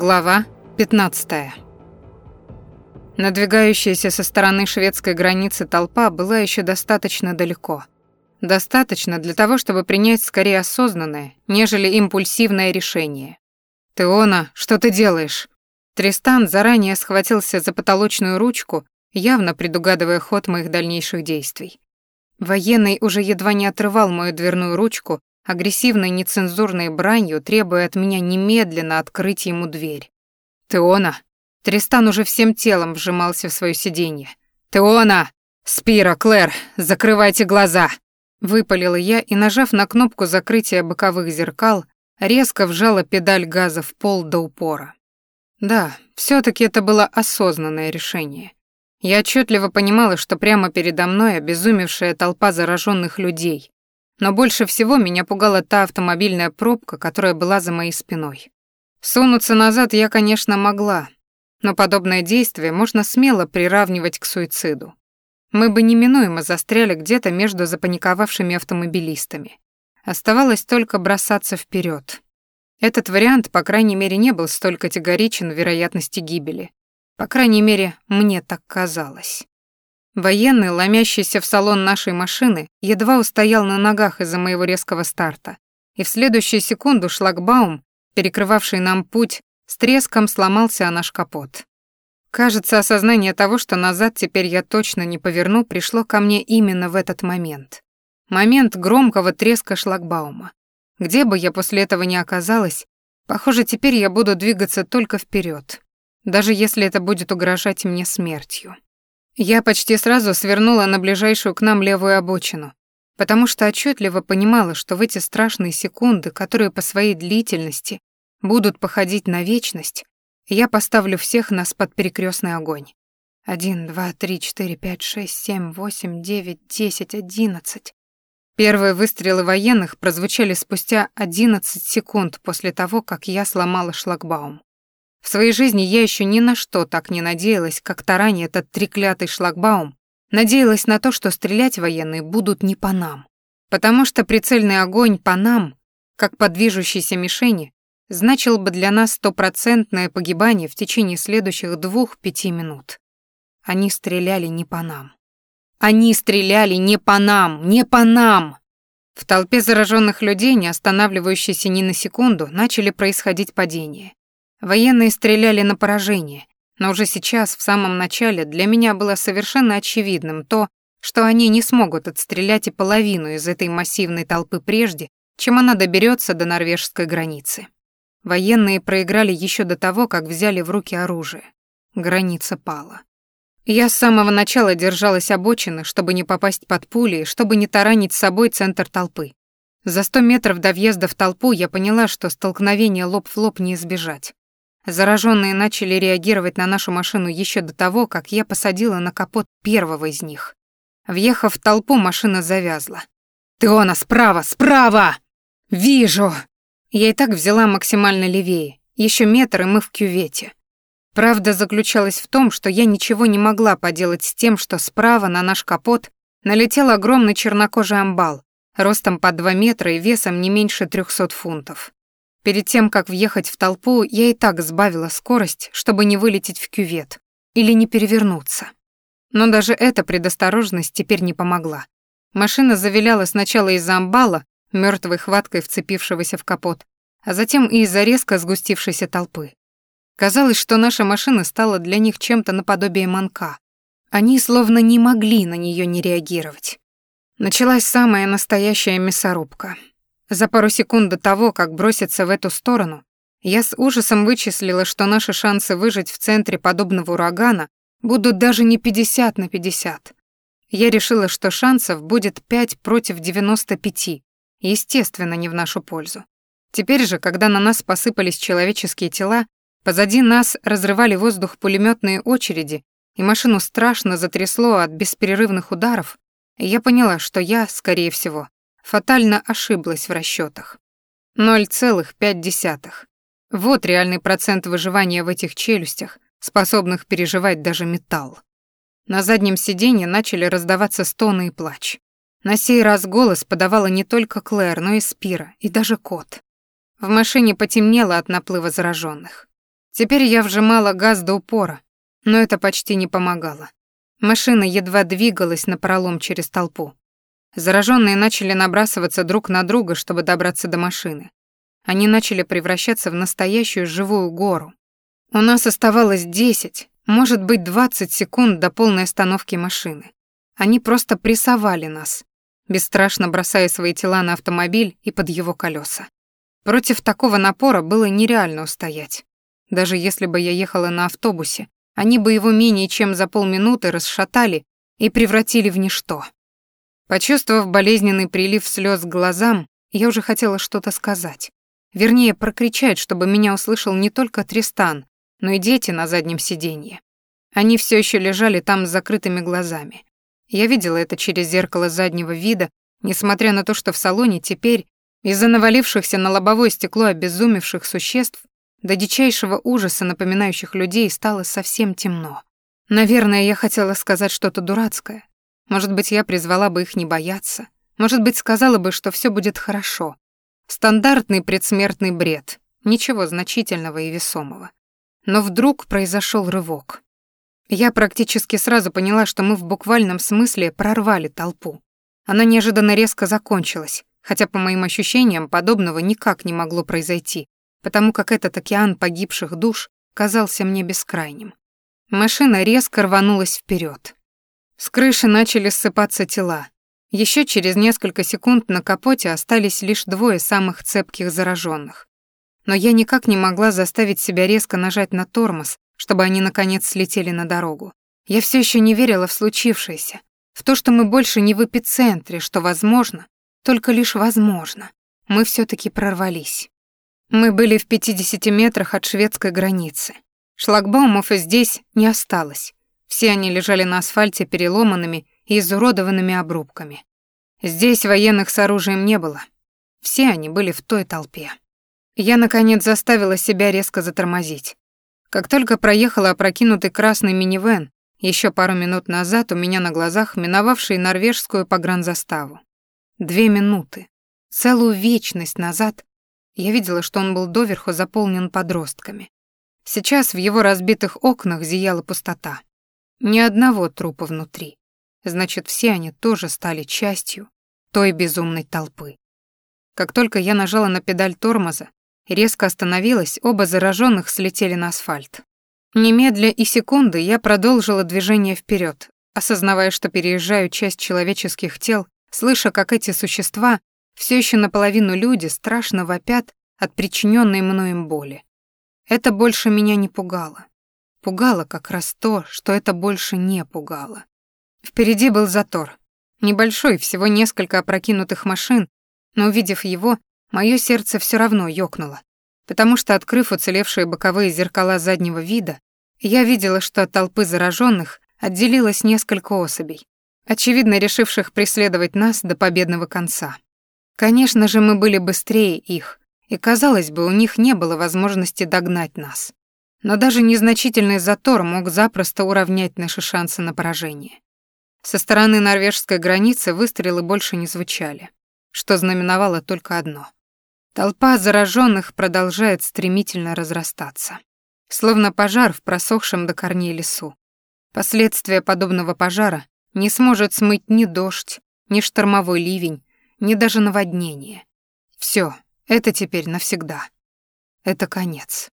Глава 15. Надвигающаяся со стороны шведской границы толпа была еще достаточно далеко. Достаточно для того, чтобы принять скорее осознанное, нежели импульсивное решение. «Теона, что ты делаешь?» Тристан заранее схватился за потолочную ручку, явно предугадывая ход моих дальнейших действий. Военный уже едва не отрывал мою дверную ручку, агрессивной нецензурной бранью, требуя от меня немедленно открыть ему дверь. «Теона!» Тристан уже всем телом вжимался в свое сиденье. «Теона! Спира, Клэр, закрывайте глаза!» Выпалила я и, нажав на кнопку закрытия боковых зеркал, резко вжала педаль газа в пол до упора. Да, все таки это было осознанное решение. Я отчетливо понимала, что прямо передо мной обезумевшая толпа зараженных людей, но больше всего меня пугала та автомобильная пробка, которая была за моей спиной. Сунуться назад я, конечно, могла, но подобное действие можно смело приравнивать к суициду. Мы бы неминуемо застряли где-то между запаниковавшими автомобилистами. Оставалось только бросаться вперед. Этот вариант, по крайней мере, не был столь категоричен в вероятности гибели. По крайней мере, мне так казалось. Военный, ломящийся в салон нашей машины, едва устоял на ногах из-за моего резкого старта, и в следующую секунду шлагбаум, перекрывавший нам путь, с треском сломался о наш капот. Кажется, осознание того, что назад теперь я точно не поверну, пришло ко мне именно в этот момент. Момент громкого треска шлагбаума. Где бы я после этого ни оказалась, похоже, теперь я буду двигаться только вперед, даже если это будет угрожать мне смертью. Я почти сразу свернула на ближайшую к нам левую обочину, потому что отчетливо понимала, что в эти страшные секунды, которые по своей длительности будут походить на вечность, я поставлю всех нас под перекрестный огонь. Один, два, три, четыре, пять, шесть, семь, восемь, девять, десять, одиннадцать. Первые выстрелы военных прозвучали спустя одиннадцать секунд после того, как я сломала шлагбаум. В своей жизни я еще ни на что так не надеялась, как таранить этот треклятый шлагбаум, надеялась на то, что стрелять военные будут не по нам. Потому что прицельный огонь по нам, как по движущейся мишени, значил бы для нас стопроцентное погибание в течение следующих двух-пяти минут. Они стреляли не по нам. Они стреляли не по нам, не по нам! В толпе зараженных людей, не останавливающейся ни на секунду, начали происходить падения. Военные стреляли на поражение, но уже сейчас, в самом начале, для меня было совершенно очевидным то, что они не смогут отстрелять и половину из этой массивной толпы прежде, чем она доберется до норвежской границы. Военные проиграли еще до того, как взяли в руки оружие. Граница пала. Я с самого начала держалась обочины, чтобы не попасть под пули, чтобы не таранить с собой центр толпы. За сто метров до въезда в толпу я поняла, что столкновение лоб в лоб не избежать. Зараженные начали реагировать на нашу машину еще до того, как я посадила на капот первого из них. Въехав в толпу, машина завязла. «Теона, справа, справа!» «Вижу!» Я и так взяла максимально левее. Еще метр, и мы в кювете. Правда заключалась в том, что я ничего не могла поделать с тем, что справа на наш капот налетел огромный чернокожий амбал, ростом по 2 метра и весом не меньше 300 фунтов. Перед тем, как въехать в толпу, я и так сбавила скорость, чтобы не вылететь в кювет или не перевернуться. Но даже эта предосторожность теперь не помогла. Машина завиляла сначала из-за амбала, мертвой хваткой вцепившегося в капот, а затем и из-за резко сгустившейся толпы. Казалось, что наша машина стала для них чем-то наподобие манка. Они словно не могли на нее не реагировать. Началась самая настоящая мясорубка. За пару секунд до того, как броситься в эту сторону, я с ужасом вычислила, что наши шансы выжить в центре подобного урагана будут даже не 50 на 50. Я решила, что шансов будет 5 против 95, естественно, не в нашу пользу. Теперь же, когда на нас посыпались человеческие тела, позади нас разрывали воздух пулеметные очереди, и машину страшно затрясло от бесперерывных ударов, я поняла, что я, скорее всего, фатально ошиблась в расчетах. 0,5. Вот реальный процент выживания в этих челюстях, способных переживать даже металл. На заднем сиденье начали раздаваться стоны и плач. На сей раз голос подавала не только Клэр, но и Спира, и даже кот. В машине потемнело от наплыва зараженных. Теперь я вжимала газ до упора, но это почти не помогало. Машина едва двигалась на пролом через толпу. Зараженные начали набрасываться друг на друга, чтобы добраться до машины. Они начали превращаться в настоящую живую гору. У нас оставалось 10, может быть, 20 секунд до полной остановки машины. Они просто прессовали нас, бесстрашно бросая свои тела на автомобиль и под его колеса. Против такого напора было нереально устоять. Даже если бы я ехала на автобусе, они бы его менее чем за полминуты расшатали и превратили в ничто. Почувствовав болезненный прилив слез к глазам, я уже хотела что-то сказать. Вернее, прокричать, чтобы меня услышал не только Тристан, но и дети на заднем сиденье. Они все еще лежали там с закрытыми глазами. Я видела это через зеркало заднего вида, несмотря на то, что в салоне теперь, из-за навалившихся на лобовое стекло обезумевших существ, до дичайшего ужаса напоминающих людей, стало совсем темно. Наверное, я хотела сказать что-то дурацкое, может быть, я призвала бы их не бояться. Может быть, сказала бы, что все будет хорошо. Стандартный предсмертный бред. Ничего значительного и весомого. Но вдруг произошел рывок. Я практически сразу поняла, что мы в буквальном смысле прорвали толпу. Она неожиданно резко закончилась, хотя, по моим ощущениям, подобного никак не могло произойти, потому как этот океан погибших душ казался мне бескрайним. Машина резко рванулась вперед. С крыши начали ссыпаться тела. Еще через несколько секунд на капоте остались лишь двое самых цепких зараженных. Но я никак не могла заставить себя резко нажать на тормоз, чтобы они наконец слетели на дорогу. Я все еще не верила в случившееся, в то, что мы больше не в эпицентре, что возможно, только лишь возможно. Мы все таки прорвались. Мы были в 50 метрах от шведской границы. Шлагбаумов и здесь не осталось. Все они лежали на асфальте переломанными и изуродованными обрубками. Здесь военных с оружием не было. Все они были в той толпе. Я, наконец, заставила себя резко затормозить. Как только проехала опрокинутый красный минивэн, еще пару минут назад у меня на глазах миновавший норвежскую погранзаставу. Две минуты. Целую вечность назад я видела, что он был доверху заполнен подростками. Сейчас в его разбитых окнах зияла пустота. Ни одного трупа внутри. Значит, все они тоже стали частью той безумной толпы. Как только я нажала на педаль тормоза резко остановилась, оба зараженных слетели на асфальт. Немедля и секунды я продолжила движение вперед, осознавая, что переезжаю часть человеческих тел, слыша, как эти существа, все еще наполовину люди, страшно вопят от причиненной мною боли. Это больше меня не пугало. Пугало как раз то, что это больше не пугало. Впереди был затор. Небольшой, всего несколько опрокинутых машин, но увидев его, мое сердце все равно ёкнуло, потому что, открыв уцелевшие боковые зеркала заднего вида, я видела, что от толпы зараженных отделилось несколько особей, очевидно решивших преследовать нас до победного конца. Конечно же, мы были быстрее их, и, казалось бы, у них не было возможности догнать нас. Но даже незначительный затор мог запросто уравнять наши шансы на поражение. Со стороны норвежской границы выстрелы больше не звучали, что знаменовало только одно. Толпа зараженных продолжает стремительно разрастаться. Словно пожар в просохшем до корней лесу. Последствия подобного пожара не сможет смыть ни дождь, ни штормовой ливень, ни даже наводнение. Все, это теперь навсегда. Это конец.